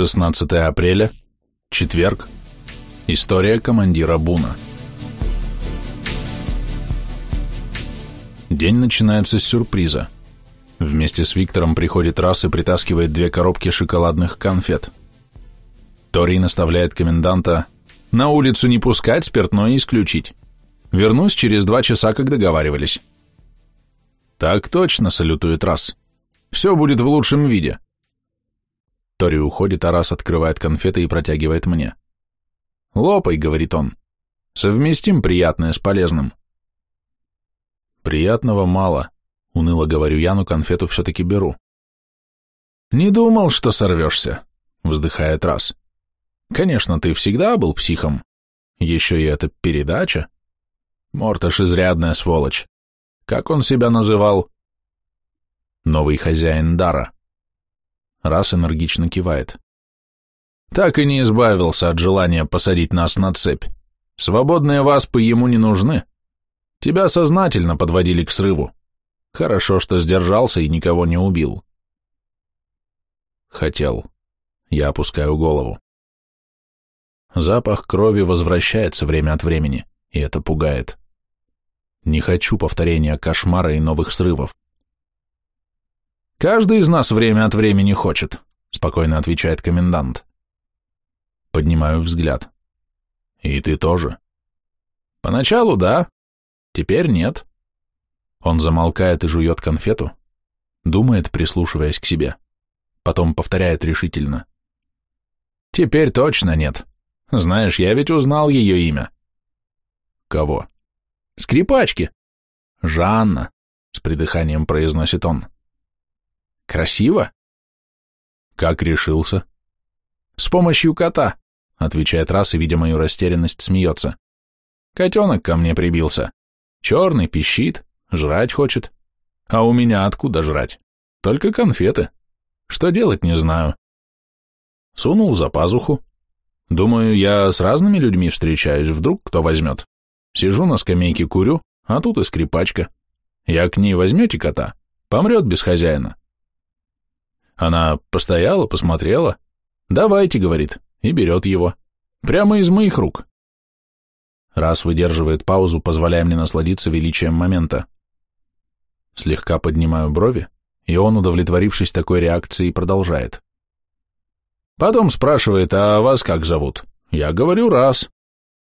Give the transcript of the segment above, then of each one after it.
16 апреля, четверг. История командира Буна. День начинается с сюрприза. Вместе с Виктором приходит раз и притаскивает две коробки шоколадных конфет. Тори наставляет коменданта «На улицу не пускать, спиртное исключить. Вернусь через два часа, как договаривались». «Так точно», — салютует раз. «Все будет в лучшем виде». Тори уходит, а раз открывает конфеты и протягивает мне. «Лопай», — говорит он. «Совместим приятное с полезным». «Приятного мало», — уныло говорю я, но конфету все-таки беру. «Не думал, что сорвешься», — вздыхает раз. «Конечно, ты всегда был психом. Еще и эта передача. Морташ изрядная сволочь. Как он себя называл?» «Новый хозяин дара». Раз энергично кивает. Так и не избавился от желания посадить нас на цепь. Свободные васпы ему не нужны. Тебя сознательно подводили к срыву. Хорошо, что сдержался и никого не убил. Хотел. Я опускаю голову. Запах крови возвращается время от времени, и это пугает. Не хочу повторения кошмара и новых срывов. «Каждый из нас время от времени хочет», — спокойно отвечает комендант. Поднимаю взгляд. «И ты тоже?» «Поначалу да, теперь нет». Он замолкает и жует конфету, думает, прислушиваясь к себе. Потом повторяет решительно. «Теперь точно нет. Знаешь, я ведь узнал ее имя». «Кого?» «Скрипачки». «Жанна», — с придыханием произносит он. Красиво? Как решился? С помощью кота, отвечает раз и, видя мою растерянность, смеется. Котенок ко мне прибился. Черный, пищит, жрать хочет. А у меня откуда жрать? Только конфеты. Что делать, не знаю. Сунул за пазуху. Думаю, я с разными людьми встречаюсь, вдруг кто возьмет. Сижу на скамейке, курю, а тут и скрипачка. Я к ней возьмете кота, помрет без хозяина. Она постояла, посмотрела. «Давайте», — говорит, и берет его. Прямо из моих рук. Раз выдерживает паузу, позволяя мне насладиться величием момента. Слегка поднимаю брови, и он, удовлетворившись такой реакцией, продолжает. Потом спрашивает, а вас как зовут? Я говорю, раз.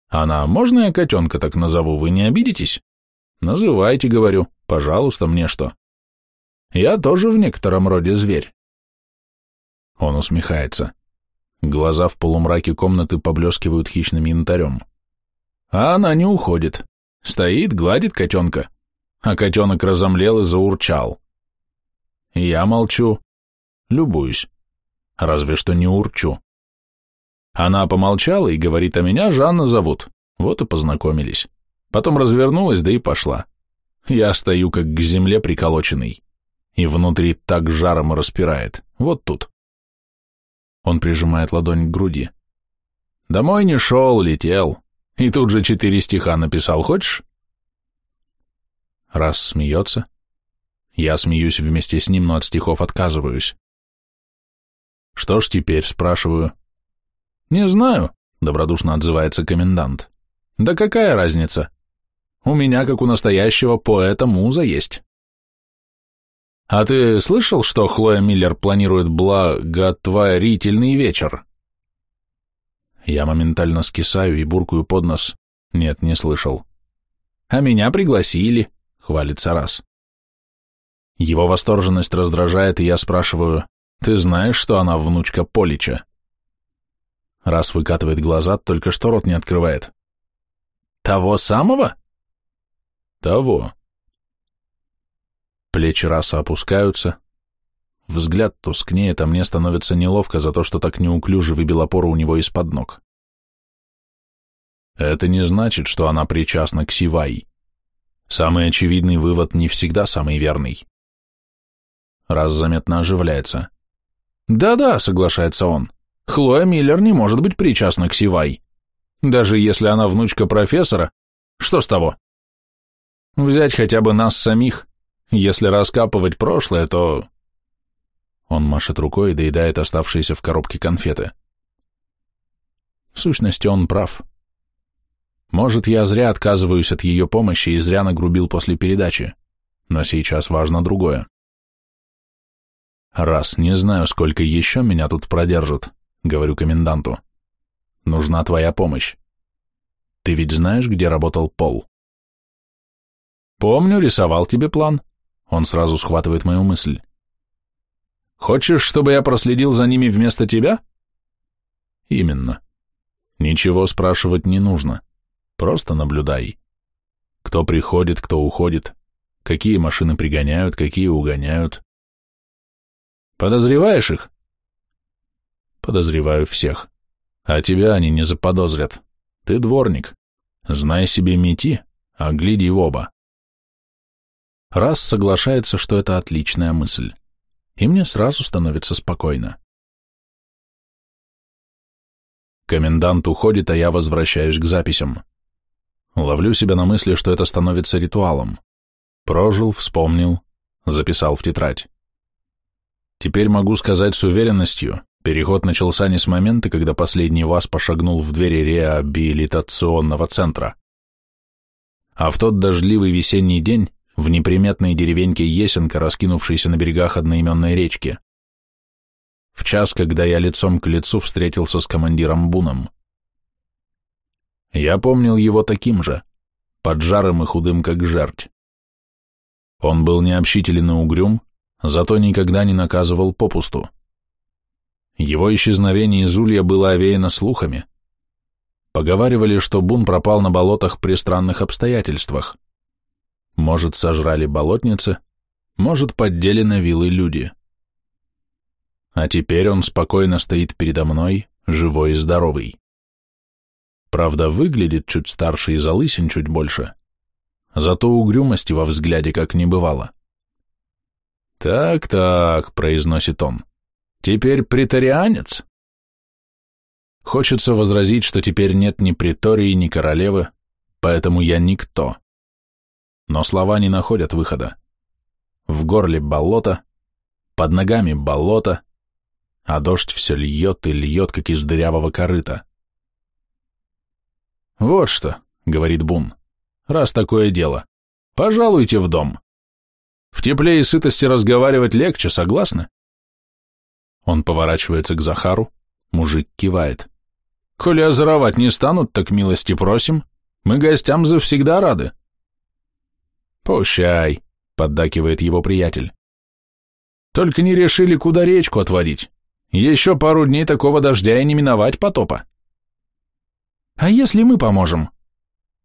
Она, можно я котенка так назову, вы не обидитесь? Называйте, говорю, пожалуйста, мне что. Я тоже в некотором роде зверь. Он усмехается. Глаза в полумраке комнаты поблескивают хищным янтарем. А она не уходит. Стоит, гладит котенка. А котенок разомлел и заурчал. Я молчу. Любуюсь. Разве что не урчу. Она помолчала и говорит, а меня Жанна зовут. Вот и познакомились. Потом развернулась, да и пошла. Я стою, как к земле приколоченный. И внутри так жаром распирает. Вот тут. Он прижимает ладонь к груди. Домой не шел, летел. И тут же четыре стиха написал, хочешь? Раз смеется. Я смеюсь вместе с ним, но от стихов отказываюсь. Что ж теперь, спрашиваю. Не знаю, добродушно отзывается комендант. Да какая разница? У меня, как у настоящего поэта, муза есть. «А ты слышал, что Хлоя Миллер планирует благотворительный вечер?» Я моментально скисаю и буркую под нос. Нет, не слышал. «А меня пригласили», — хвалится раз. Его восторженность раздражает, и я спрашиваю, «Ты знаешь, что она внучка Полича?» Раз выкатывает глаза, только что рот не открывает. «Того самого?» «Того», Плечи раса опускаются. Взгляд тускнеет, а мне становится неловко за то, что так неуклюже выбил опору у него из-под ног. Это не значит, что она причастна к Сивай. Самый очевидный вывод не всегда самый верный. Раз заметно оживляется. «Да-да», — соглашается он, — «Хлоя Миллер не может быть причастна к Сивай. Даже если она внучка профессора, что с того? Взять хотя бы нас самих. Если раскапывать прошлое, то... Он машет рукой и доедает оставшиеся в коробке конфеты. В сущности, он прав. Может, я зря отказываюсь от ее помощи и зря нагрубил после передачи, но сейчас важно другое. Раз, не знаю, сколько еще меня тут продержат, говорю коменданту. Нужна твоя помощь. Ты ведь знаешь, где работал Пол? Помню, рисовал тебе план. Он сразу схватывает мою мысль. Хочешь, чтобы я проследил за ними вместо тебя? Именно. Ничего спрашивать не нужно. Просто наблюдай. Кто приходит, кто уходит, какие машины пригоняют, какие угоняют. Подозреваешь их? Подозреваю всех. А тебя они не заподозрят. Ты дворник. Знай себе мети, а гляди в оба. Раз соглашается, что это отличная мысль. И мне сразу становится спокойно. Комендант уходит, а я возвращаюсь к записям. Ловлю себя на мысли, что это становится ритуалом. Прожил, вспомнил, записал в тетрадь. Теперь могу сказать с уверенностью, переход начался не с момента, когда последний ВАЗ пошагнул в двери реабилитационного центра, а в тот дождливый весенний день в неприметной деревеньке Есенка, раскинувшейся на берегах одноименной речки. В час, когда я лицом к лицу встретился с командиром Буном. Я помнил его таким же, поджарым и худым, как жерть. Он был необщителен и угрюм, зато никогда не наказывал попусту. Его исчезновение из Улья было овеяно слухами. Поговаривали, что Бун пропал на болотах при странных обстоятельствах. Может, сожрали болотницы, может, поддели на вилы люди. А теперь он спокойно стоит передо мной, живой и здоровый. Правда, выглядит чуть старше и залысин чуть больше, зато угрюмости во взгляде как не бывало. «Так-так», — произносит он, — «теперь притарианец?» Хочется возразить, что теперь нет ни притории, ни королевы, поэтому я никто. Но слова не находят выхода. В горле болото, под ногами болото, а дождь все льет и льет, как из дырявого корыта. «Вот что», — говорит Бун, — «раз такое дело, пожалуйте в дом. В тепле и сытости разговаривать легче, согласны?» Он поворачивается к Захару, мужик кивает. «Коли озоровать не станут, так милости просим, мы гостям завсегда рады». «Пущай», — поддакивает его приятель. «Только не решили, куда речку отводить. Еще пару дней такого дождя и не миновать потопа». «А если мы поможем?»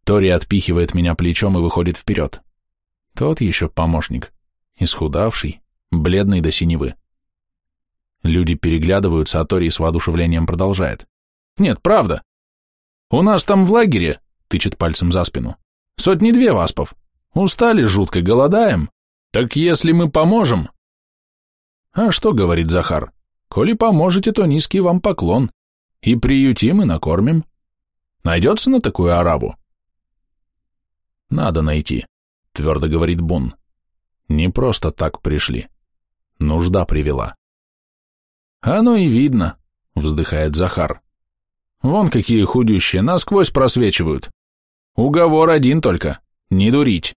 Тори отпихивает меня плечом и выходит вперед. Тот еще помощник, исхудавший, бледный до синевы. Люди переглядываются, а Тори с воодушевлением продолжает. «Нет, правда. У нас там в лагере», — тычет пальцем за спину, — «сотни-две васпов. Устали жутко, голодаем. Так если мы поможем...» «А что, — говорит Захар, — коли поможете, то низкий вам поклон. И приютим, и накормим. Найдется на такую арабу?» «Надо найти», — твердо говорит Бун. «Не просто так пришли. Нужда привела». «Оно и видно», — вздыхает Захар. «Вон какие худющие, насквозь просвечивают. Уговор один только — не дурить».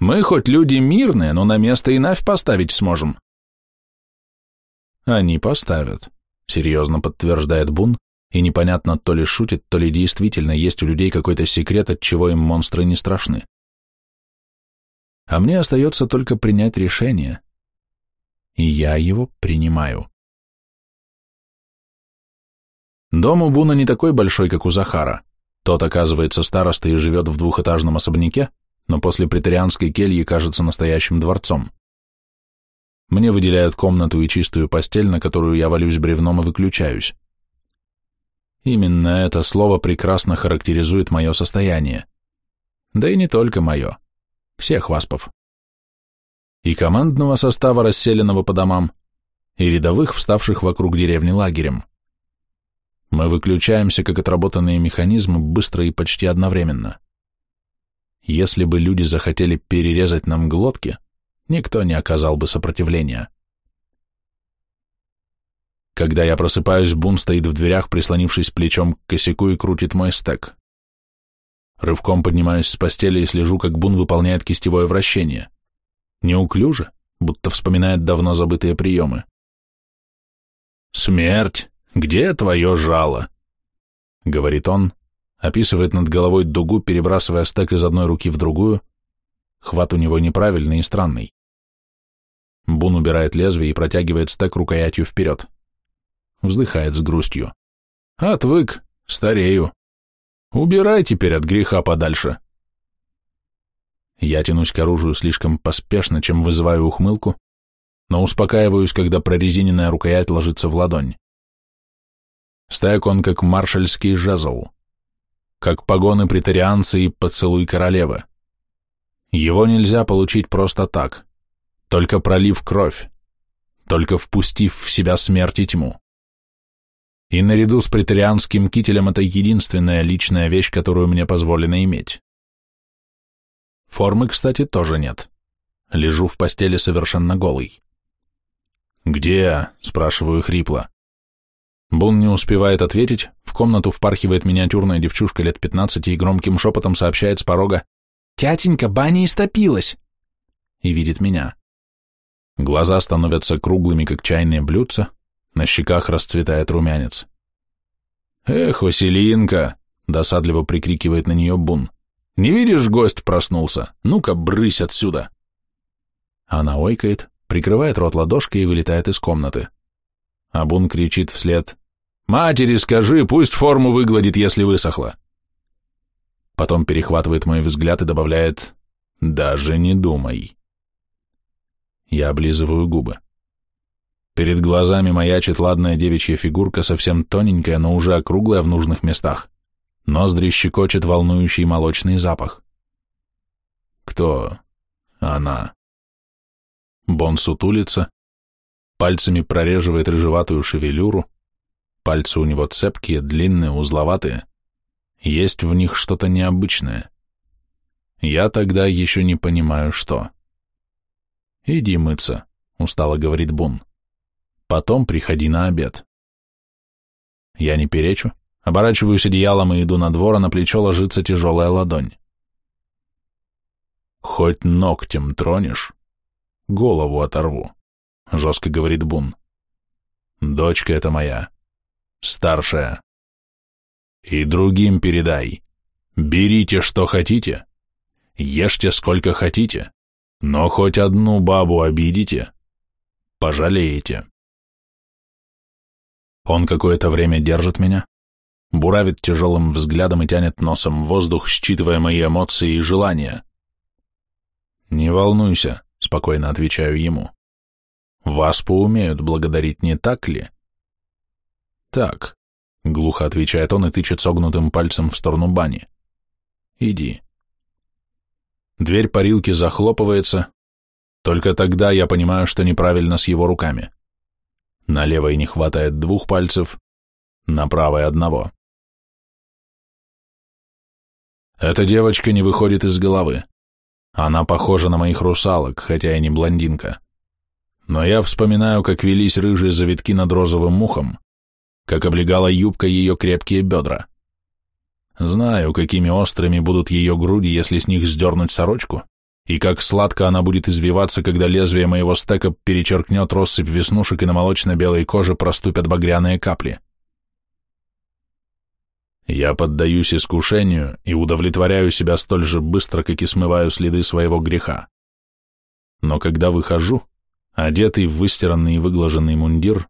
Мы хоть люди мирные, но на место и навь поставить сможем. Они поставят, серьезно подтверждает Бун, и непонятно, то ли шутит, то ли действительно есть у людей какой-то секрет, от чего им монстры не страшны. А мне остается только принять решение. И я его принимаю. Дом у Буна не такой большой, как у Захара. Тот, оказывается, староста и живет в двухэтажном особняке, но после претарианской кельи кажется настоящим дворцом. Мне выделяют комнату и чистую постель, на которую я валюсь бревном и выключаюсь. Именно это слово прекрасно характеризует мое состояние. Да и не только мое. Всех васпов. И командного состава, расселенного по домам, и рядовых, вставших вокруг деревни лагерем. Мы выключаемся, как отработанные механизмы, быстро и почти одновременно. Если бы люди захотели перерезать нам глотки, никто не оказал бы сопротивления. Когда я просыпаюсь, Бун стоит в дверях, прислонившись плечом к косяку и крутит мой стек. Рывком поднимаюсь с постели и слежу, как Бун выполняет кистевое вращение. Неуклюже, будто вспоминает давно забытые приемы. «Смерть, где твое жало?» — говорит он, описывает над головой дугу, перебрасывая стек из одной руки в другую. Хват у него неправильный и странный. Бун убирает лезвие и протягивает стек рукоятью вперед. Вздыхает с грустью. «Отвык, старею. Убирай теперь от греха подальше». Я тянусь к оружию слишком поспешно, чем вызываю ухмылку, но успокаиваюсь, когда прорезиненная рукоять ложится в ладонь. Стек он как маршальский жезл, как погоны претарианца и поцелуй королевы. Его нельзя получить просто так, только пролив кровь, только впустив в себя смерть и тьму. И наряду с претарианским кителем это единственная личная вещь, которую мне позволено иметь. Формы, кстати, тоже нет. Лежу в постели совершенно голый. «Где?» — спрашиваю хрипло. Бун не успевает ответить, в комнату впархивает миниатюрная девчушка лет пятнадцати и громким шепотом сообщает с порога «Тятенька, баня истопилась!» и видит меня. Глаза становятся круглыми, как чайные блюдца, на щеках расцветает румянец. «Эх, Василинка!» — досадливо прикрикивает на нее Бун. «Не видишь, гость проснулся? Ну-ка, брысь отсюда!» Она ойкает, прикрывает рот ладошкой и вылетает из комнаты. А Бун кричит вслед «Матери скажи, пусть форму выгладит, если высохла». Потом перехватывает мой взгляд и добавляет «Даже не думай». Я облизываю губы. Перед глазами маячит ладная девичья фигурка, совсем тоненькая, но уже округлая в нужных местах. Ноздри щекочет волнующий молочный запах. Кто она? Бон сутулится, пальцами прореживает рыжеватую шевелюру, Пальцы у него цепкие, длинные, узловатые. Есть в них что-то необычное. Я тогда еще не понимаю, что. «Иди мыться», — устало говорит Бун. «Потом приходи на обед». Я не перечу, оборачиваюсь одеялом и иду на двор, а на плечо ложится тяжелая ладонь. «Хоть ногтем тронешь, голову оторву», — жестко говорит Бун. «Дочка это моя, старшая. И другим передай. Берите, что хотите, ешьте, сколько хотите, но хоть одну бабу обидите, пожалеете. Он какое-то время держит меня, буравит тяжелым взглядом и тянет носом воздух, считывая мои эмоции и желания. «Не волнуйся», — спокойно отвечаю ему. «Вас поумеют благодарить, не так ли?» «Так», — глухо отвечает он и тычет согнутым пальцем в сторону бани. «Иди». Дверь парилки захлопывается. Только тогда я понимаю, что неправильно с его руками. На левой не хватает двух пальцев, на правой одного. Эта девочка не выходит из головы. Она похожа на моих русалок, хотя и не блондинка. Но я вспоминаю, как велись рыжие завитки над розовым мухом, как облегала юбка ее крепкие бедра. Знаю, какими острыми будут ее груди, если с них сдернуть сорочку, и как сладко она будет извиваться, когда лезвие моего стека перечеркнет россыпь веснушек и на молочно-белой коже проступят багряные капли. Я поддаюсь искушению и удовлетворяю себя столь же быстро, как и смываю следы своего греха. Но когда выхожу, одетый в выстиранный и выглаженный мундир,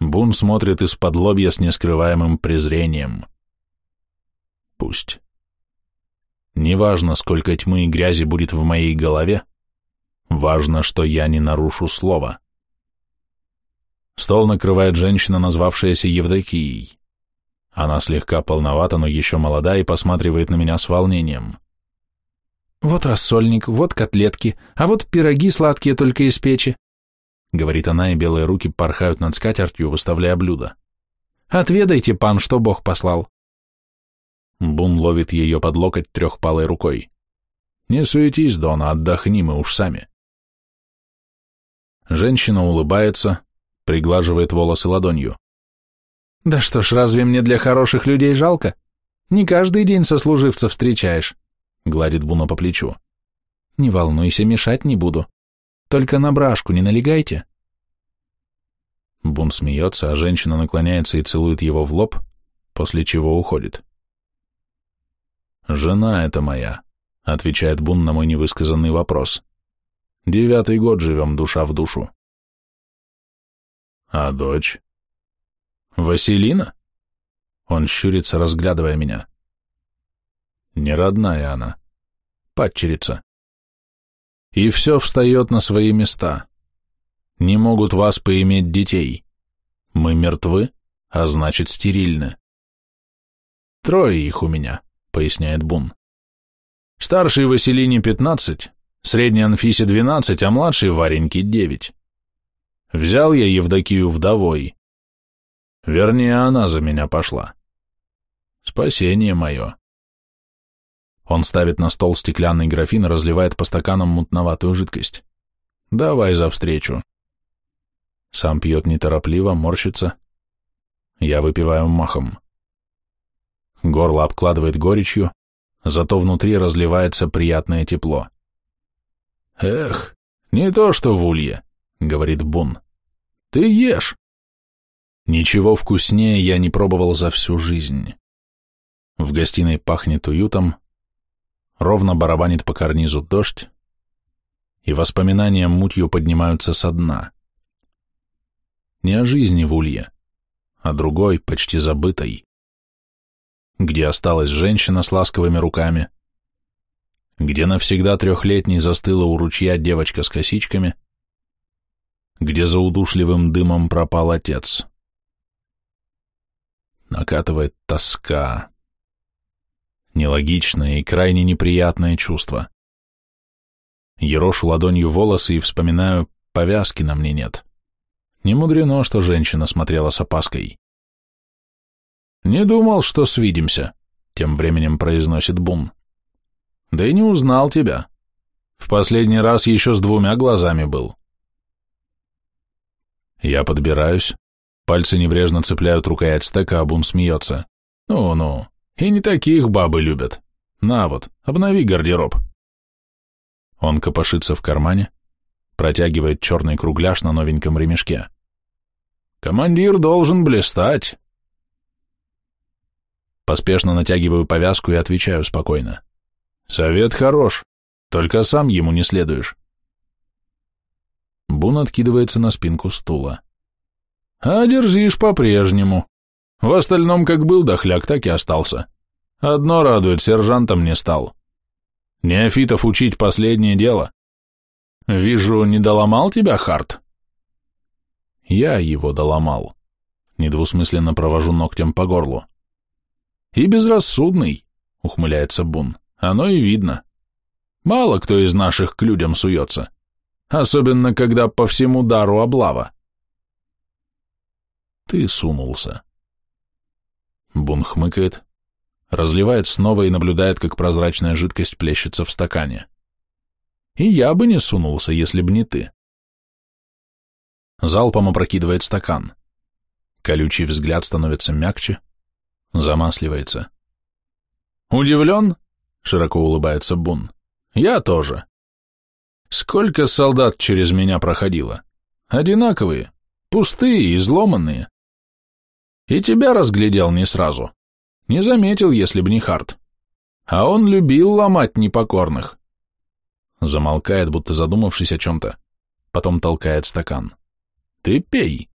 Бун смотрит из-под лобья с нескрываемым презрением. Пусть. Неважно, сколько тьмы и грязи будет в моей голове, важно, что я не нарушу слова. Стол накрывает женщина, назвавшаяся Евдокией. Она слегка полновата, но еще молода и посматривает на меня с волнением. «Вот рассольник, вот котлетки, а вот пироги сладкие только из печи говорит она, и белые руки порхают над скатертью, выставляя блюдо. «Отведайте, пан, что Бог послал». Бун ловит ее под локоть трехпалой рукой. «Не суетись, Дона, отдохни, мы уж сами». Женщина улыбается, приглаживает волосы ладонью. Да что ж, разве мне для хороших людей жалко? Не каждый день сослуживца встречаешь, гладит Буна по плечу. Не волнуйся, мешать не буду. Только на брашку не налегайте. Бун смеется, а женщина наклоняется и целует его в лоб, после чего уходит. «Жена это моя», — отвечает Бун на мой невысказанный вопрос. «Девятый год живем душа в душу». «А дочь?» «Василина?» Он щурится, разглядывая меня. «Не родная она. Падчерица. И все встает на свои места. Не могут вас поиметь детей. Мы мертвы, а значит стерильны. Трое их у меня, поясняет Бун. Старший Василине пятнадцать, средний Анфисе двенадцать, а младший Вареньке девять. Взял я Евдокию вдовой. Вернее, она за меня пошла. Спасение мое. Он ставит на стол стеклянный графин и разливает по стаканам мутноватую жидкость. Давай за встречу. Сам пьет неторопливо, морщится. Я выпиваю махом. Горло обкладывает горечью, зато внутри разливается приятное тепло. «Эх, не то что в улье», — говорит Бун. «Ты ешь». Ничего вкуснее я не пробовал за всю жизнь. В гостиной пахнет уютом, ровно барабанит по карнизу дождь, и воспоминания мутью поднимаются со дна. Не о жизни в Улье, а другой, почти забытой, где осталась женщина с ласковыми руками, где навсегда трехлетней застыла у ручья девочка с косичками, где за удушливым дымом пропал отец. Накатывает тоска, нелогичное и крайне неприятное чувство. Ерошу ладонью волосы и вспоминаю, повязки на мне нет. Не мудрено, что женщина смотрела с опаской. «Не думал, что свидимся», — тем временем произносит Бун. «Да и не узнал тебя. В последний раз еще с двумя глазами был». Я подбираюсь, пальцы небрежно цепляют рукоять стека, а Бун смеется. «Ну-ну, и не таких бабы любят. На вот, обнови гардероб». Он копошится в кармане, протягивает черный кругляш на новеньком ремешке. «Командир должен блистать». Поспешно натягиваю повязку и отвечаю спокойно. «Совет хорош, только сам ему не следуешь». Бун откидывается на спинку стула. «А дерзишь по-прежнему. В остальном как был дохляк, так и остался. Одно радует, сержантом не стал. Неофитов учить последнее дело. Вижу, не доломал тебя, Харт? Я его доломал. Недвусмысленно провожу ногтем по горлу. И безрассудный, ухмыляется Бун. Оно и видно. Мало кто из наших к людям суется. Особенно, когда по всему дару облава. Ты сунулся. Бун хмыкает, разливает снова и наблюдает, как прозрачная жидкость плещется в стакане. И я бы не сунулся, если б не ты. Залпом опрокидывает стакан. Колючий взгляд становится мягче, замасливается. «Удивлен?» — широко улыбается Бун. «Я тоже. Сколько солдат через меня проходило? Одинаковые, пустые, изломанные. И тебя разглядел не сразу. Не заметил, если б не Харт. А он любил ломать непокорных. Замолкает, будто задумавшись о чем-то. Потом толкает стакан. Ты пей.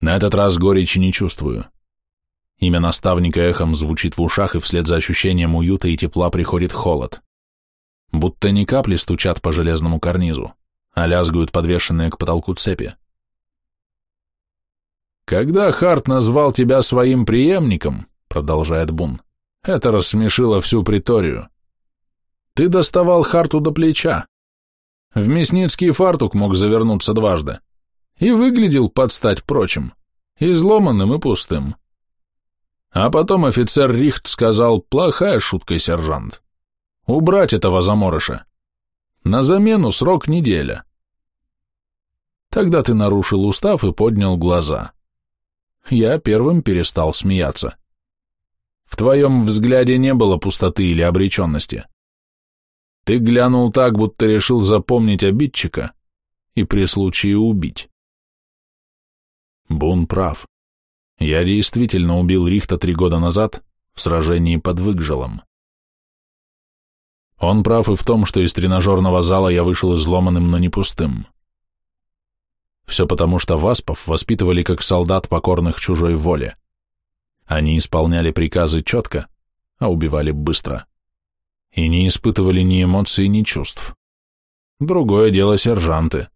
На этот раз горечи не чувствую. Имя наставника эхом звучит в ушах, и вслед за ощущением уюта и тепла приходит холод. Будто не капли стучат по железному карнизу, а лязгают подвешенные к потолку цепи. «Когда Харт назвал тебя своим преемником», — продолжает Бун, — «это рассмешило всю приторию. Ты доставал Харту до плеча. В мясницкий фартук мог завернуться дважды. И выглядел под стать прочим, изломанным и пустым. А потом офицер Рихт сказал, плохая шутка, сержант. Убрать этого заморыша. На замену срок неделя. Тогда ты нарушил устав и поднял глаза. Я первым перестал смеяться. В твоем взгляде не было пустоты или обреченности. Ты глянул так, будто решил запомнить обидчика и при случае убить. Бун прав. Я действительно убил Рихта три года назад в сражении под Выгжелом. Он прав и в том, что из тренажерного зала я вышел изломанным, но не пустым. Все потому, что Васпов воспитывали как солдат, покорных чужой воле. Они исполняли приказы четко, а убивали быстро. И не испытывали ни эмоций, ни чувств. Другое дело сержанты.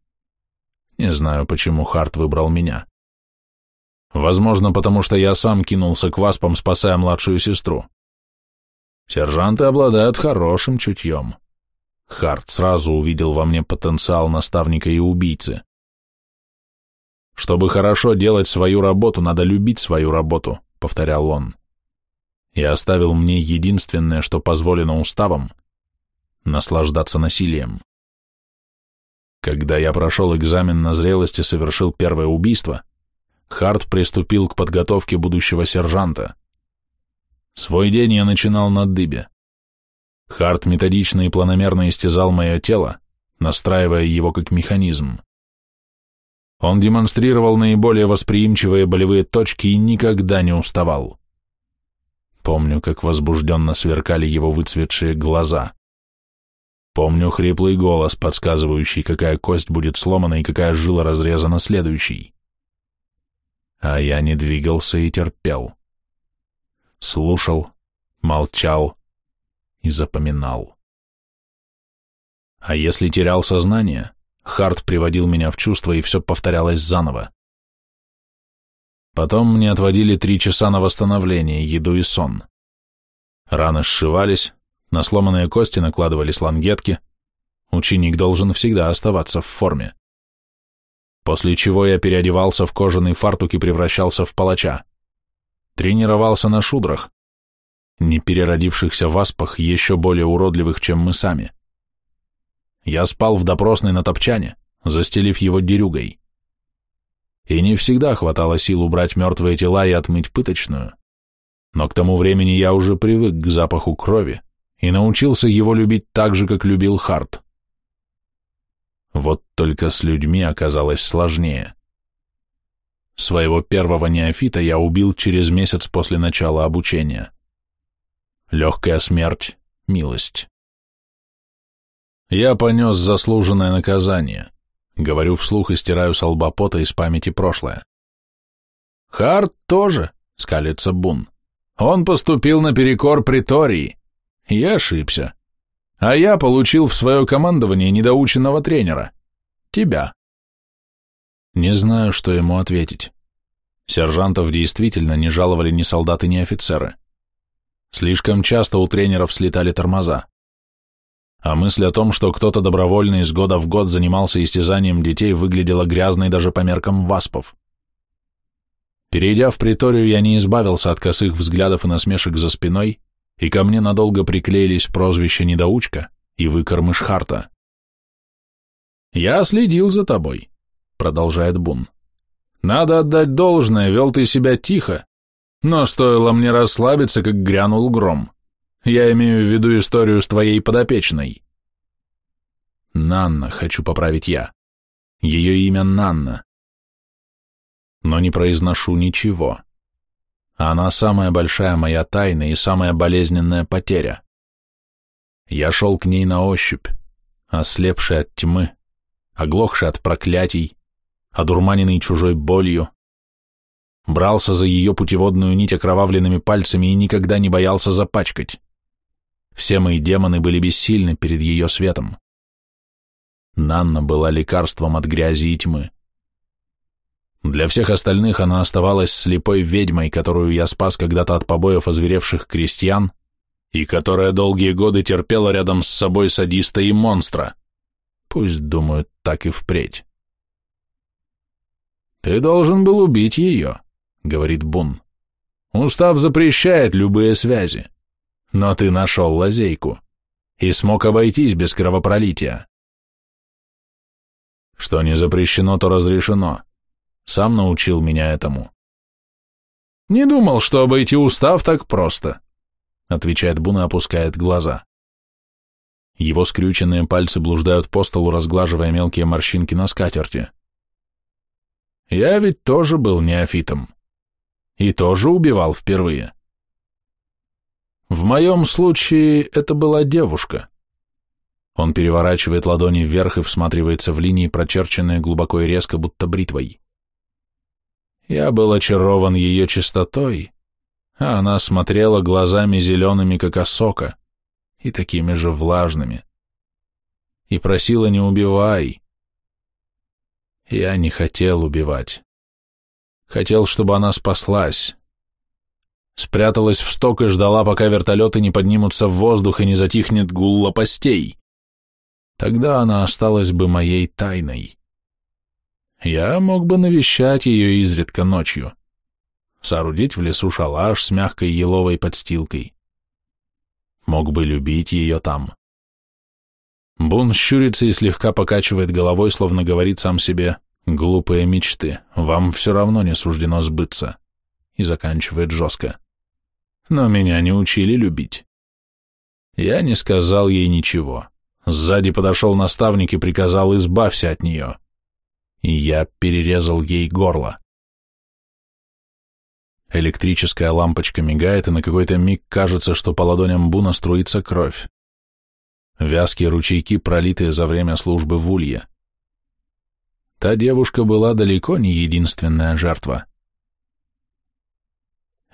Не знаю, почему Харт выбрал меня. Возможно, потому что я сам кинулся к Васпам, спасая младшую сестру. Сержанты обладают хорошим чутьем. Харт сразу увидел во мне потенциал наставника и убийцы. Чтобы хорошо делать свою работу, надо любить свою работу, повторял он. И оставил мне единственное, что позволено уставом — наслаждаться насилием. Когда я прошел экзамен на зрелость и совершил первое убийство, Харт приступил к подготовке будущего сержанта. Свой день я начинал на дыбе. Харт методично и планомерно истязал мое тело, настраивая его как механизм. Он демонстрировал наиболее восприимчивые болевые точки и никогда не уставал. Помню, как возбужденно сверкали его выцветшие глаза. Помню хриплый голос, подсказывающий, какая кость будет сломана и какая жила разрезана следующей. А я не двигался и терпел слушал, молчал и запоминал. А если терял сознание, Харт приводил меня в чувство, и все повторялось заново. Потом мне отводили три часа на восстановление, еду и сон. Раны сшивались, на сломанные кости накладывались лангетки. Ученик должен всегда оставаться в форме. После чего я переодевался в кожаный фартук и превращался в палача тренировался на шудрах, не переродившихся в аспах, еще более уродливых, чем мы сами. Я спал в допросной на топчане, застелив его дерюгой. И не всегда хватало сил убрать мертвые тела и отмыть пыточную. Но к тому времени я уже привык к запаху крови и научился его любить так же, как любил Харт. Вот только с людьми оказалось сложнее. Своего первого неофита я убил через месяц после начала обучения. Легкая смерть — милость. Я понес заслуженное наказание. Говорю вслух и стираю с лба пота из памяти прошлое. Харт тоже, — скалится Бун. Он поступил наперекор притории. Я ошибся. А я получил в свое командование недоученного тренера. Тебя. Не знаю, что ему ответить. Сержантов действительно не жаловали ни солдаты, ни офицеры. Слишком часто у тренеров слетали тормоза. А мысль о том, что кто-то добровольно из года в год занимался истязанием детей, выглядела грязной даже по меркам васпов. Перейдя в приторию, я не избавился от косых взглядов и насмешек за спиной, и ко мне надолго приклеились прозвища «недоучка» и «выкормыш Харта». «Я следил за тобой», продолжает Бун. Надо отдать должное, вел ты себя тихо, но стоило мне расслабиться, как грянул гром. Я имею в виду историю с твоей подопечной. Нанна, хочу поправить я. Ее имя Нанна. Но не произношу ничего. Она самая большая моя тайна и самая болезненная потеря. Я шел к ней на ощупь, ослепший от тьмы, оглохший от проклятий, одурманенный чужой болью, брался за ее путеводную нить окровавленными пальцами и никогда не боялся запачкать. Все мои демоны были бессильны перед ее светом. Нанна была лекарством от грязи и тьмы. Для всех остальных она оставалась слепой ведьмой, которую я спас когда-то от побоев озверевших крестьян, и которая долгие годы терпела рядом с собой садиста и монстра. Пусть думают так и впредь. «Ты должен был убить ее», — говорит Бун. «Устав запрещает любые связи. Но ты нашел лазейку и смог обойтись без кровопролития». Что не запрещено, то разрешено. Сам научил меня этому. Не думал, что обойти устав так просто, отвечает Бун и опускает глаза. Его скрюченные пальцы блуждают по столу, разглаживая мелкие морщинки на скатерти. Я ведь тоже был неофитом. И тоже убивал впервые. В моем случае это была девушка. Он переворачивает ладони вверх и всматривается в линии, прочерченные глубоко и резко, будто бритвой. Я был очарован ее чистотой, а она смотрела глазами зелеными, как осока, и такими же влажными. И просила «не убивай». Я не хотел убивать. Хотел, чтобы она спаслась. Спряталась в сток и ждала, пока вертолеты не поднимутся в воздух и не затихнет гул лопастей. Тогда она осталась бы моей тайной. Я мог бы навещать ее изредка ночью, соорудить в лесу шалаш с мягкой еловой подстилкой. Мог бы любить ее там. Бун щурится и слегка покачивает головой, словно говорит сам себе «Глупые мечты, вам все равно не суждено сбыться», и заканчивает жестко. Но меня не учили любить. Я не сказал ей ничего. Сзади подошел наставник и приказал «избавься от нее». И я перерезал ей горло. Электрическая лампочка мигает, и на какой-то миг кажется, что по ладоням Буна струится кровь. Вязкие ручейки, пролитые за время службы в улье. Та девушка была далеко не единственная жертва.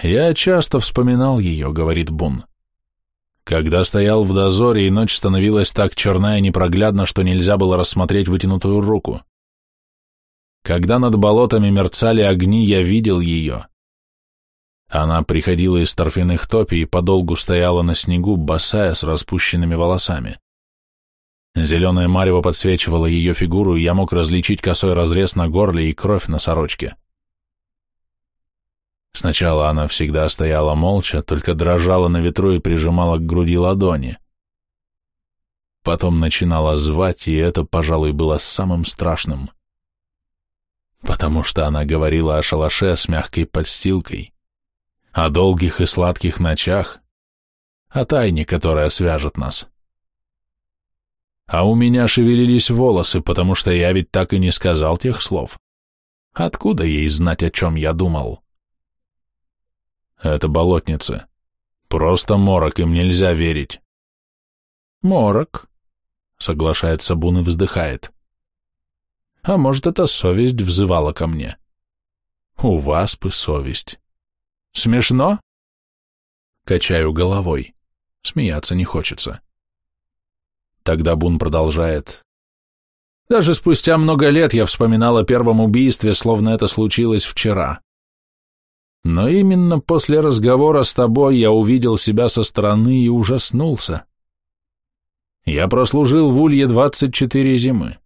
«Я часто вспоминал ее», — говорит Бун. Когда стоял в дозоре, и ночь становилась так черная и непроглядна, что нельзя было рассмотреть вытянутую руку. Когда над болотами мерцали огни, я видел ее. Она приходила из торфяных топий и подолгу стояла на снегу, босая, с распущенными волосами. Зеленое марево подсвечивало ее фигуру, и я мог различить косой разрез на горле и кровь на сорочке. Сначала она всегда стояла молча, только дрожала на ветру и прижимала к груди ладони. Потом начинала звать, и это, пожалуй, было самым страшным. Потому что она говорила о шалаше с мягкой подстилкой, о долгих и сладких ночах, о тайне, которая свяжет нас. А у меня шевелились волосы, потому что я ведь так и не сказал тех слов. Откуда ей знать, о чем я думал? Это болотница. Просто морок, им нельзя верить. Морок, соглашается Бун и вздыхает. А может, это совесть взывала ко мне? У вас бы совесть. Смешно? Качаю головой. Смеяться не хочется. Тогда Бун продолжает. Даже спустя много лет я вспоминал о первом убийстве, словно это случилось вчера. Но именно после разговора с тобой я увидел себя со стороны и ужаснулся. Я прослужил в Улье 24 зимы.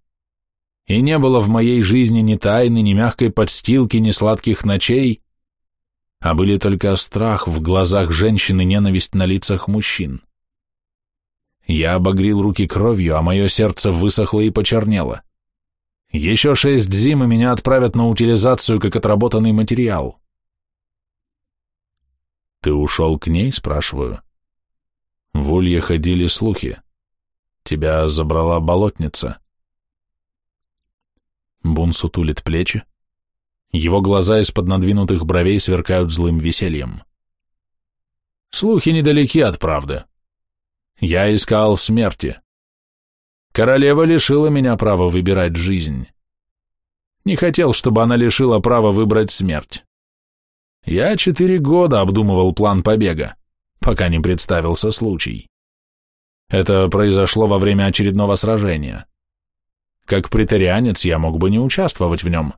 И не было в моей жизни ни тайны, ни мягкой подстилки, ни сладких ночей, а были только страх в глазах женщин и ненависть на лицах мужчин. Я обогрил руки кровью, а мое сердце высохло и почернело. Еще шесть зим и меня отправят на утилизацию как отработанный материал. «Ты ушел к ней?» — спрашиваю. В Улье ходили слухи. Тебя забрала болотница. Бун сутулит плечи. Его глаза из-под надвинутых бровей сверкают злым весельем. Слухи недалеки от правды. Я искал смерти. Королева лишила меня права выбирать жизнь. Не хотел, чтобы она лишила права выбрать смерть. Я четыре года обдумывал план побега, пока не представился случай. Это произошло во время очередного сражения. Как претарианец я мог бы не участвовать в нем.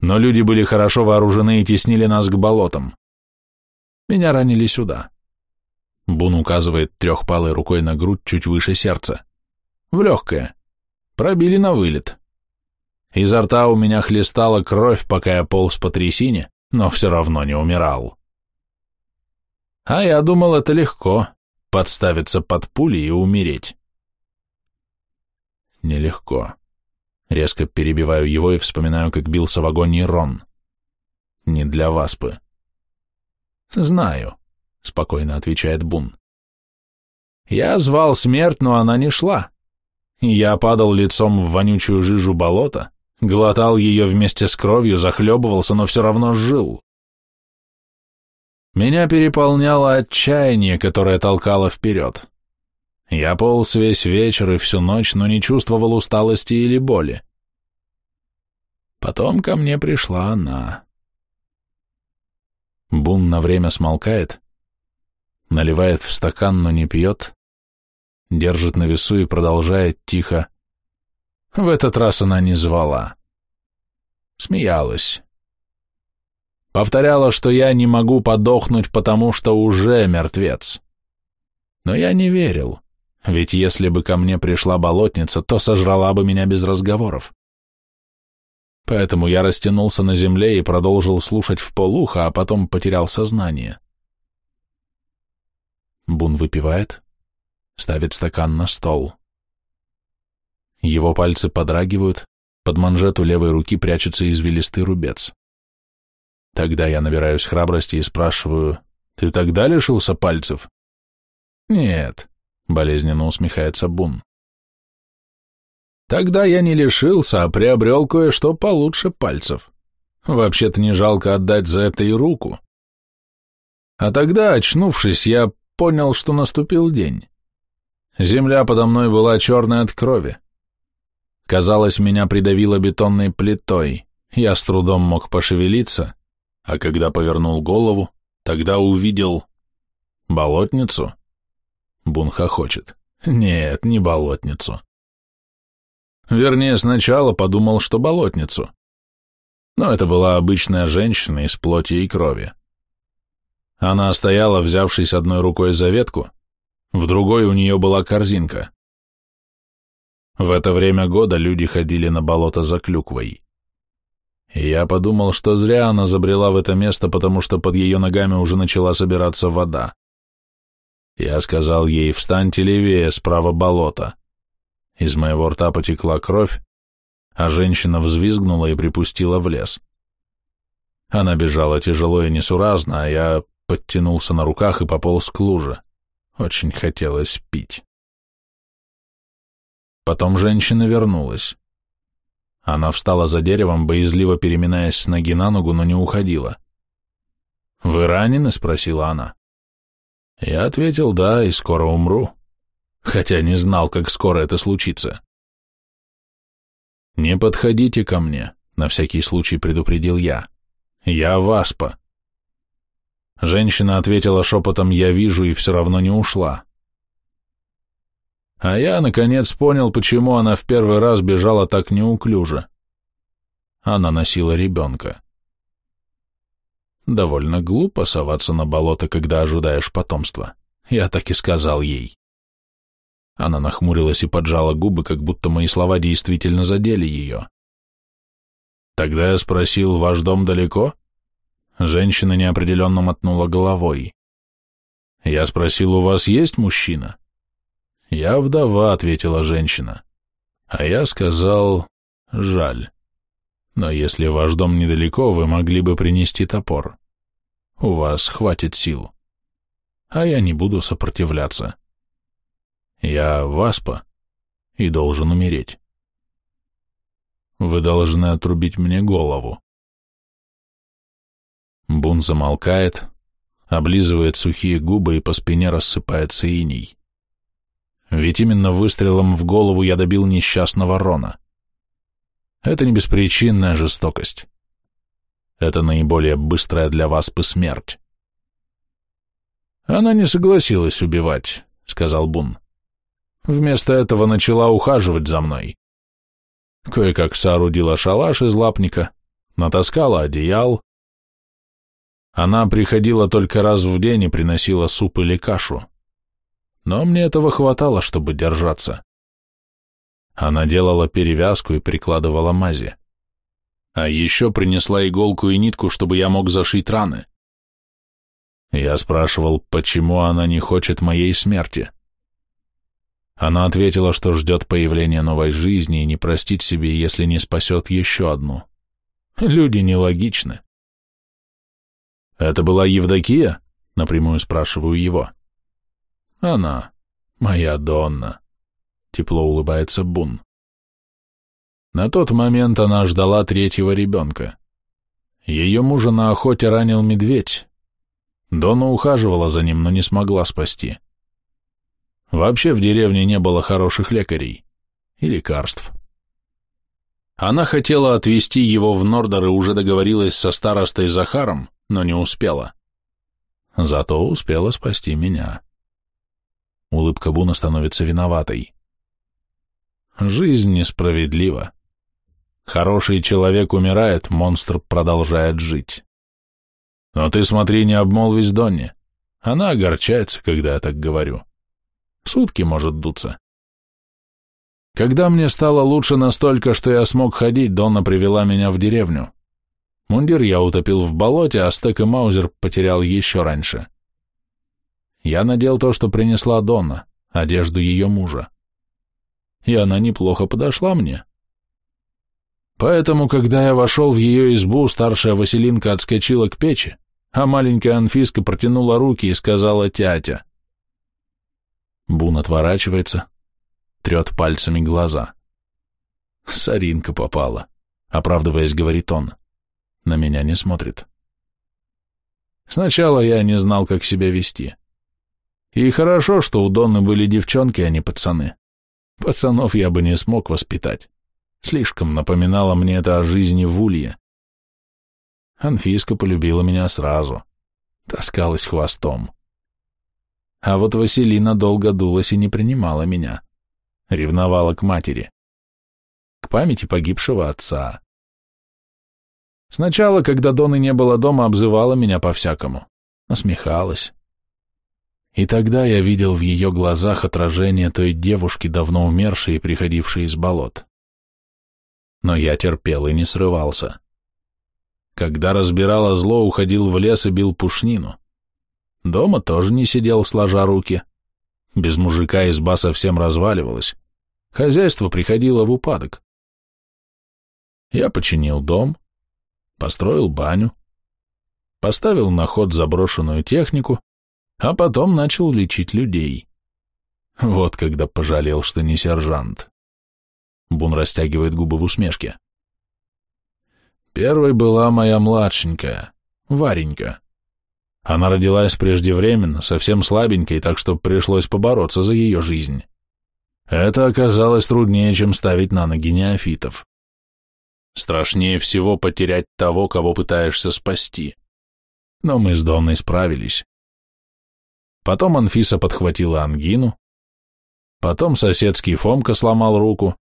Но люди были хорошо вооружены и теснили нас к болотам. Меня ранили сюда. Бун указывает трехпалой рукой на грудь чуть выше сердца. В легкое. Пробили на вылет. Изо рта у меня хлестала кровь, пока я полз по трясине, но все равно не умирал. А я думал, это легко, подставиться под пули и умереть. Нелегко. Резко перебиваю его и вспоминаю, как бился в агонии Рон. Не для Васпы. «Знаю», — спокойно отвечает Бун. «Я звал смерть, но она не шла. Я падал лицом в вонючую жижу болота, глотал ее вместе с кровью, захлебывался, но все равно жил. Меня переполняло отчаяние, которое толкало вперед. Я полз весь вечер и всю ночь, но не чувствовал усталости или боли. Потом ко мне пришла она. Бун на время смолкает, наливает в стакан, но не пьет, держит на весу и продолжает тихо. В этот раз она не звала. Смеялась. Повторяла, что я не могу подохнуть, потому что уже мертвец. Но я не верил. Ведь если бы ко мне пришла болотница, то сожрала бы меня без разговоров. Поэтому я растянулся на земле и продолжил слушать в полухо, а потом потерял сознание. Бун выпивает, ставит стакан на стол. Его пальцы подрагивают, под манжету левой руки прячется извилистый рубец. Тогда я набираюсь храбрости и спрашиваю, «Ты тогда лишился пальцев?» «Нет», болезненно усмехается Бун. Тогда я не лишился, а приобрел кое-что получше пальцев. Вообще-то не жалко отдать за это и руку. А тогда, очнувшись, я понял, что наступил день. Земля подо мной была черной от крови. Казалось, меня придавило бетонной плитой. Я с трудом мог пошевелиться, а когда повернул голову, тогда увидел болотницу, Бун хохочет. Нет, не болотницу. Вернее, сначала подумал, что болотницу. Но это была обычная женщина из плоти и крови. Она стояла, взявшись одной рукой за ветку, в другой у нее была корзинка. В это время года люди ходили на болото за клюквой. И я подумал, что зря она забрела в это место, потому что под ее ногами уже начала собираться вода. Я сказал ей, встаньте левее, справа болото. Из моего рта потекла кровь, а женщина взвизгнула и припустила в лес. Она бежала тяжело и несуразно, а я подтянулся на руках и пополз к луже. Очень хотелось пить. Потом женщина вернулась. Она встала за деревом, боязливо переминаясь с ноги на ногу, но не уходила. «Вы ранены?» — спросила она. Я ответил «да» и скоро умру, хотя не знал, как скоро это случится. «Не подходите ко мне», — на всякий случай предупредил я. «Я Васпа». Женщина ответила шепотом «я вижу» и все равно не ушла. А я, наконец, понял, почему она в первый раз бежала так неуклюже. Она носила ребенка. Довольно глупо соваться на болото, когда ожидаешь потомства. Я так и сказал ей. Она нахмурилась и поджала губы, как будто мои слова действительно задели ее. Тогда я спросил, ваш дом далеко? Женщина неопределенно мотнула головой. Я спросил, у вас есть мужчина? Я вдова, ответила женщина. А я сказал, жаль. Но если ваш дом недалеко, вы могли бы принести топор. У вас хватит сил. А я не буду сопротивляться. Я васпа и должен умереть. Вы должны отрубить мне голову. Бун замолкает, облизывает сухие губы и по спине рассыпается иней. Ведь именно выстрелом в голову я добил несчастного Рона. Это не беспричинная жестокость. Это наиболее быстрая для Васпы смерть. Она не согласилась убивать, сказал Бун. Вместо этого начала ухаживать за мной. Кое-как соорудила шалаш из лапника, натаскала одеял. Она приходила только раз в день и приносила суп или кашу. Но мне этого хватало, чтобы держаться. Она делала перевязку и прикладывала мази. А еще принесла иголку и нитку, чтобы я мог зашить раны. Я спрашивал, почему она не хочет моей смерти. Она ответила, что ждет появления новой жизни и не простит себе, если не спасет еще одну. Люди нелогичны. «Это была Евдокия?» — напрямую спрашиваю его. «Она, моя Донна», — тепло улыбается Бун. На тот момент она ждала третьего ребенка. Ее мужа на охоте ранил медведь. Дона ухаживала за ним, но не смогла спасти. Вообще в деревне не было хороших лекарей и лекарств. Она хотела отвезти его в Нордор и уже договорилась со старостой Захаром, но не успела. Зато успела спасти меня. Улыбка Буна становится виноватой. Жизнь несправедлива. Хороший человек умирает, монстр продолжает жить. Но ты смотри, не обмолвись Донне. Она огорчается, когда я так говорю. Сутки может дуться. Когда мне стало лучше настолько, что я смог ходить, Донна привела меня в деревню. Мундир я утопил в болоте, а стек и маузер потерял еще раньше. Я надел то, что принесла Донна, одежду ее мужа. И она неплохо подошла мне. Поэтому, когда я вошел в ее избу, старшая Василинка отскочила к печи, а маленькая Анфиска протянула руки и сказала «тятя». Бун отворачивается, трет пальцами глаза. «Саринка попала», — оправдываясь, говорит он. На меня не смотрит. Сначала я не знал, как себя вести. И хорошо, что у Донны были девчонки, а не пацаны. Пацанов я бы не смог воспитать. Слишком напоминало мне это о жизни в Улье. Анфиска полюбила меня сразу. Таскалась хвостом. А вот Василина долго дулась и не принимала меня. Ревновала к матери. К памяти погибшего отца. Сначала, когда Доны не было дома, обзывала меня по-всякому. Насмехалась. И тогда я видел в ее глазах отражение той девушки, давно умершей и приходившей из болот. Но я терпел и не срывался. Когда разбирала зло, уходил в лес и бил пушнину. Дома тоже не сидел, сложа руки. Без мужика изба совсем разваливалась. Хозяйство приходило в упадок. Я починил дом, построил баню, поставил на ход заброшенную технику, а потом начал лечить людей. Вот когда пожалел, что не сержант. Бун растягивает губы в усмешке. Первой была моя младшенькая, Варенька. Она родилась преждевременно, совсем слабенькой, так что пришлось побороться за ее жизнь. Это оказалось труднее, чем ставить на ноги неофитов. Страшнее всего потерять того, кого пытаешься спасти. Но мы с Донной справились. Потом Анфиса подхватила ангину, потом соседский Фомка сломал руку,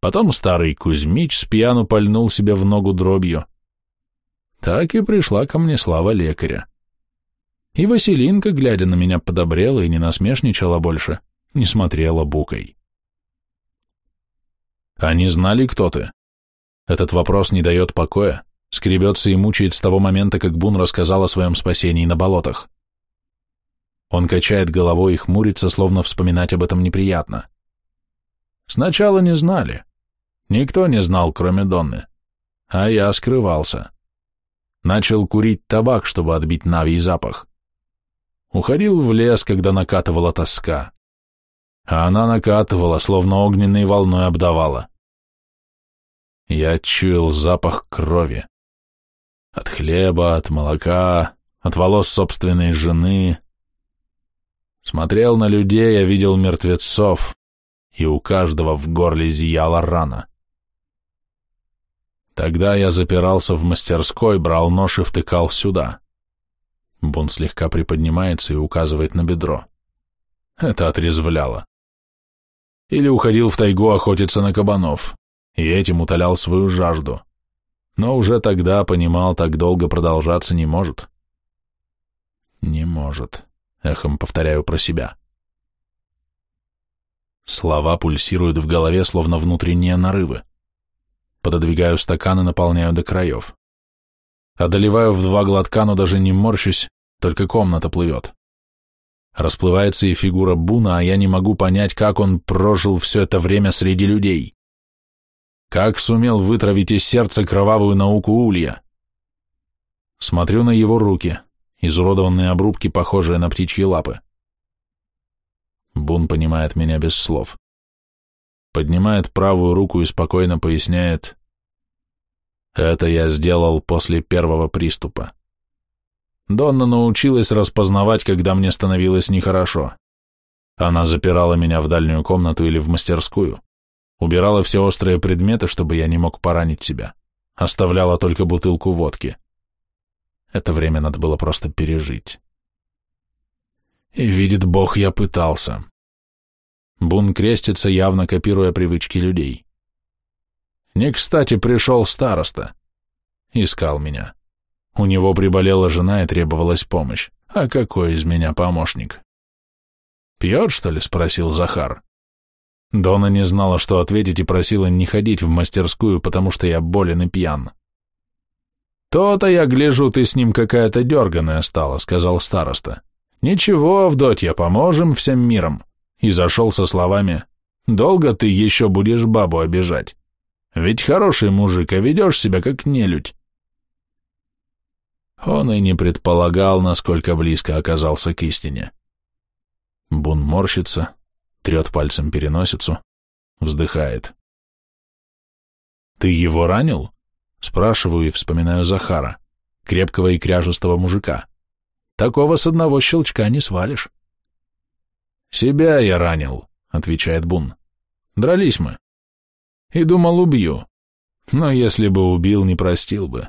потом старый Кузьмич с пьяну пальнул себе в ногу дробью. Так и пришла ко мне слава лекаря. И Василинка, глядя на меня, подобрела и не насмешничала больше, не смотрела букой. Они знали, кто ты? Этот вопрос не дает покоя, скребется и мучает с того момента, как Бун рассказал о своем спасении на болотах. Он качает головой и хмурится, словно вспоминать об этом неприятно. Сначала не знали. Никто не знал, кроме Донны. А я скрывался. Начал курить табак, чтобы отбить Нави запах. Уходил в лес, когда накатывала тоска. А она накатывала, словно огненной волной обдавала. Я чуял запах крови. От хлеба, от молока, от волос собственной жены. Смотрел на людей, я видел мертвецов, и у каждого в горле зияла рана. Тогда я запирался в мастерской, брал нож и втыкал сюда. Бун слегка приподнимается и указывает на бедро. Это отрезвляло. Или уходил в тайгу охотиться на кабанов и этим утолял свою жажду. Но уже тогда понимал, так долго продолжаться не может. Не может, эхом повторяю про себя. Слова пульсируют в голове, словно внутренние нарывы. Пододвигаю стакан и наполняю до краев. Одолеваю в два глотка, но даже не морщусь, только комната плывет. Расплывается и фигура Буна, а я не могу понять, как он прожил все это время среди людей. Как сумел вытравить из сердца кровавую науку улья? Смотрю на его руки, изуродованные обрубки, похожие на птичьи лапы. Бун понимает меня без слов. Поднимает правую руку и спокойно поясняет, «Это я сделал после первого приступа. Донна научилась распознавать, когда мне становилось нехорошо. Она запирала меня в дальнюю комнату или в мастерскую, убирала все острые предметы, чтобы я не мог поранить себя, оставляла только бутылку водки. Это время надо было просто пережить. И видит Бог, я пытался. Бун крестится, явно копируя привычки людей. Не кстати пришел староста. Искал меня. У него приболела жена и требовалась помощь. А какой из меня помощник? «Пьет, что ли?» — спросил Захар. Дона не знала, что ответить, и просила не ходить в мастерскую, потому что я болен и пьян. «То-то я гляжу, ты с ним какая-то дерганая стала», — сказал староста. «Ничего, Авдотья, поможем всем миром». И зашел со словами «Долго ты еще будешь бабу обижать? Ведь хороший мужик, а ведешь себя как нелюдь». Он и не предполагал, насколько близко оказался к истине. Бун морщится, трет пальцем переносицу, вздыхает. «Ты его ранил?» Спрашиваю и вспоминаю Захара, крепкого и кряжестого мужика. Такого с одного щелчка не свалишь. «Себя я ранил», — отвечает Бун. «Дрались мы. И думал, убью. Но если бы убил, не простил бы.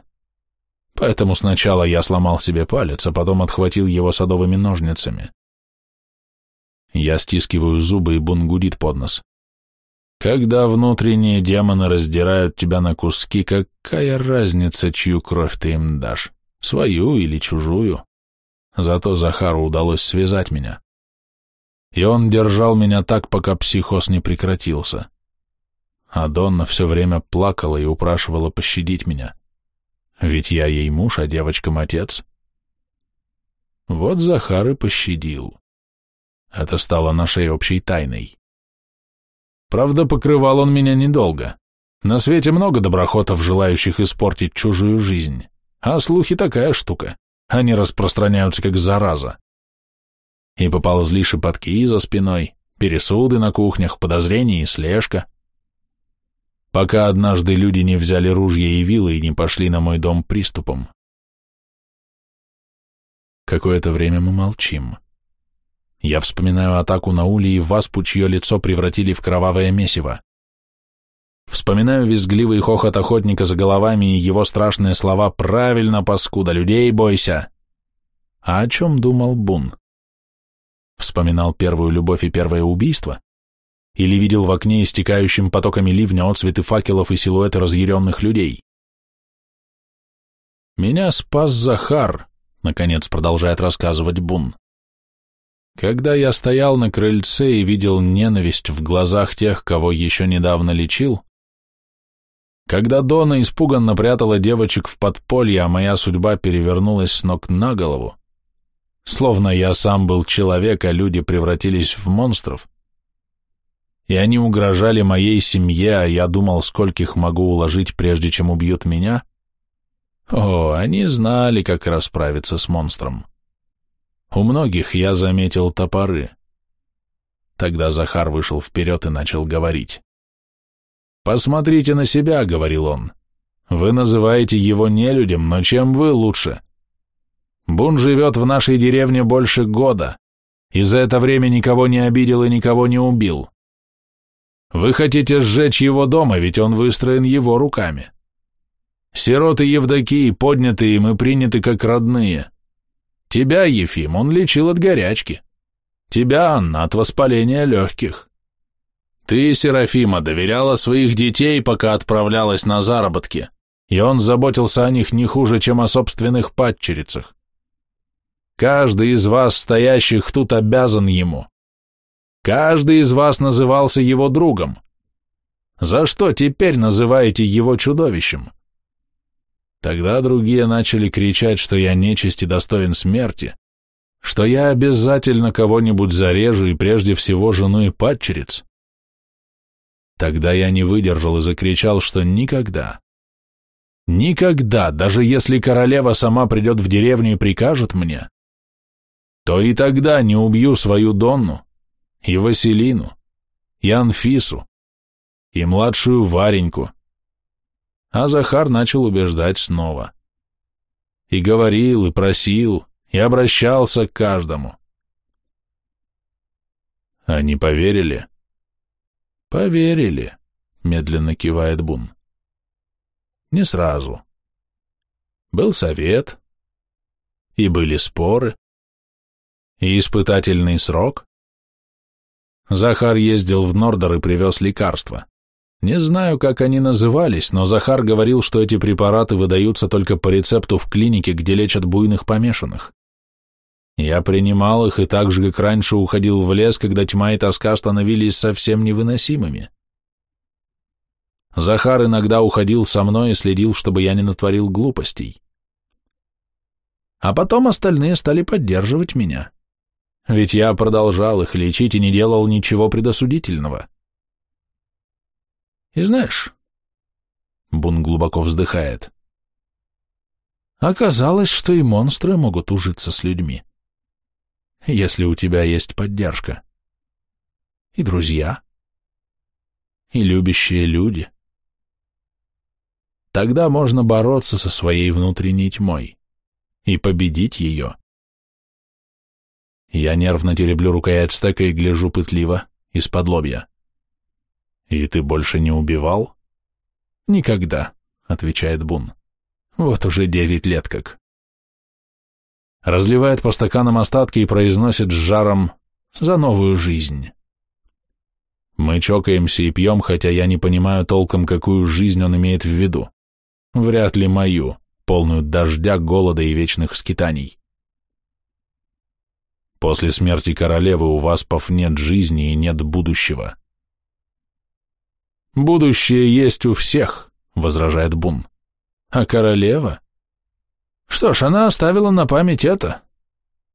Поэтому сначала я сломал себе палец, а потом отхватил его садовыми ножницами. Я стискиваю зубы, и Бун гудит под нос. Когда внутренние демоны раздирают тебя на куски, какая разница, чью кровь ты им дашь, свою или чужую? Зато Захару удалось связать меня. И он держал меня так, пока психоз не прекратился. А Донна все время плакала и упрашивала пощадить меня. Ведь я ей муж, а девочкам отец. Вот Захар и пощадил. Это стало нашей общей тайной. Правда, покрывал он меня недолго. На свете много доброхотов, желающих испортить чужую жизнь. А слухи такая штука. Они распространяются как зараза. И поползли шепотки за спиной, пересуды на кухнях, подозрения и слежка. Пока однажды люди не взяли ружья и вилы и не пошли на мой дом приступом. Какое-то время мы молчим. Я вспоминаю атаку на Ули и Васпу, чье лицо превратили в кровавое месиво. Вспоминаю визгливый хохот охотника за головами и его страшные слова «Правильно, паскуда, людей бойся!» А о чем думал Бун? Вспоминал первую любовь и первое убийство? Или видел в окне истекающим потоками ливня отцветы факелов и силуэты разъяренных людей? «Меня спас Захар», — наконец продолжает рассказывать Бун. Когда я стоял на крыльце и видел ненависть в глазах тех, кого еще недавно лечил, когда Дона испуганно прятала девочек в подполье, а моя судьба перевернулась с ног на голову, словно я сам был человек, а люди превратились в монстров, и они угрожали моей семье, а я думал, скольких могу уложить, прежде чем убьют меня, о, они знали, как расправиться с монстром. У многих я заметил топоры. Тогда Захар вышел вперед и начал говорить. «Посмотрите на себя», — говорил он. «Вы называете его нелюдем, но чем вы лучше? Бун живет в нашей деревне больше года, и за это время никого не обидел и никого не убил. Вы хотите сжечь его дома, ведь он выстроен его руками. Сироты Евдокии подняты им и приняты как родные. Тебя, Ефим, он лечил от горячки. Тебя, Анна, от воспаления легких. Ты, Серафима, доверяла своих детей, пока отправлялась на заработки, и он заботился о них не хуже, чем о собственных падчерицах. Каждый из вас, стоящих тут, обязан ему. Каждый из вас назывался его другом. За что теперь называете его чудовищем? Тогда другие начали кричать, что я нечисть и достоин смерти, что я обязательно кого-нибудь зарежу и прежде всего жену и падчериц. Тогда я не выдержал и закричал, что никогда, никогда, даже если королева сама придет в деревню и прикажет мне, то и тогда не убью свою Донну и Василину, и Анфису, и младшую Вареньку. А Захар начал убеждать снова. И говорил, и просил, и обращался к каждому. Они поверили? Поверили, медленно кивает Бун. Не сразу. Был совет, и были споры, и испытательный срок. Захар ездил в Нордер и привез лекарства. Не знаю, как они назывались, но Захар говорил, что эти препараты выдаются только по рецепту в клинике, где лечат буйных помешанных. Я принимал их и так же, как раньше, уходил в лес, когда тьма и тоска становились совсем невыносимыми. Захар иногда уходил со мной и следил, чтобы я не натворил глупостей. А потом остальные стали поддерживать меня. Ведь я продолжал их лечить и не делал ничего предосудительного. И знаешь, Бун глубоко вздыхает, оказалось, что и монстры могут ужиться с людьми если у тебя есть поддержка. И друзья, и любящие люди. Тогда можно бороться со своей внутренней тьмой и победить ее. Я нервно тереблю рукоять стека и гляжу пытливо из-под лобья. «И ты больше не убивал?» «Никогда», — отвечает Бун. «Вот уже девять лет как» разливает по стаканам остатки и произносит с жаром «за новую жизнь». Мы чокаемся и пьем, хотя я не понимаю толком, какую жизнь он имеет в виду. Вряд ли мою, полную дождя, голода и вечных скитаний. После смерти королевы у Васпов нет жизни и нет будущего. «Будущее есть у всех», — возражает Бун. «А королева? Что ж, она оставила на память это.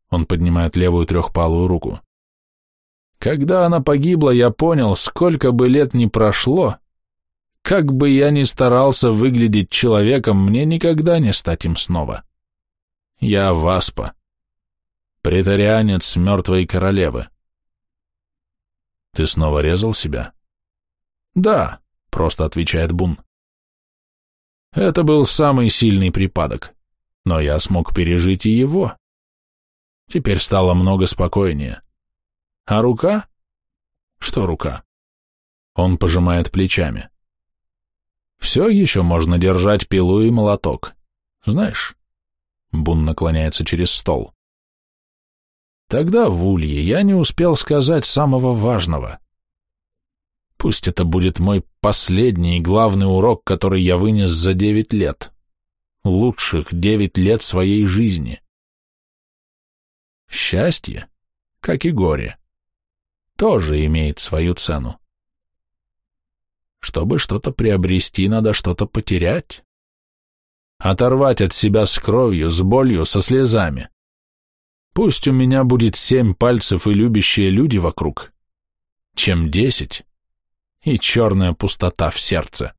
Он поднимает левую трехпалую руку. Когда она погибла, я понял, сколько бы лет ни прошло, как бы я ни старался выглядеть человеком, мне никогда не стать им снова. Я Васпа, претарианец мертвой королевы. Ты снова резал себя? Да, просто отвечает Бун. Это был самый сильный припадок но я смог пережить и его. Теперь стало много спокойнее. А рука? Что рука? Он пожимает плечами. Все еще можно держать пилу и молоток. Знаешь? Бун наклоняется через стол. Тогда в Улье я не успел сказать самого важного. Пусть это будет мой последний и главный урок, который я вынес за девять лет лучших девять лет своей жизни. Счастье, как и горе, тоже имеет свою цену. Чтобы что-то приобрести, надо что-то потерять. Оторвать от себя с кровью, с болью, со слезами. Пусть у меня будет семь пальцев и любящие люди вокруг, чем десять и черная пустота в сердце.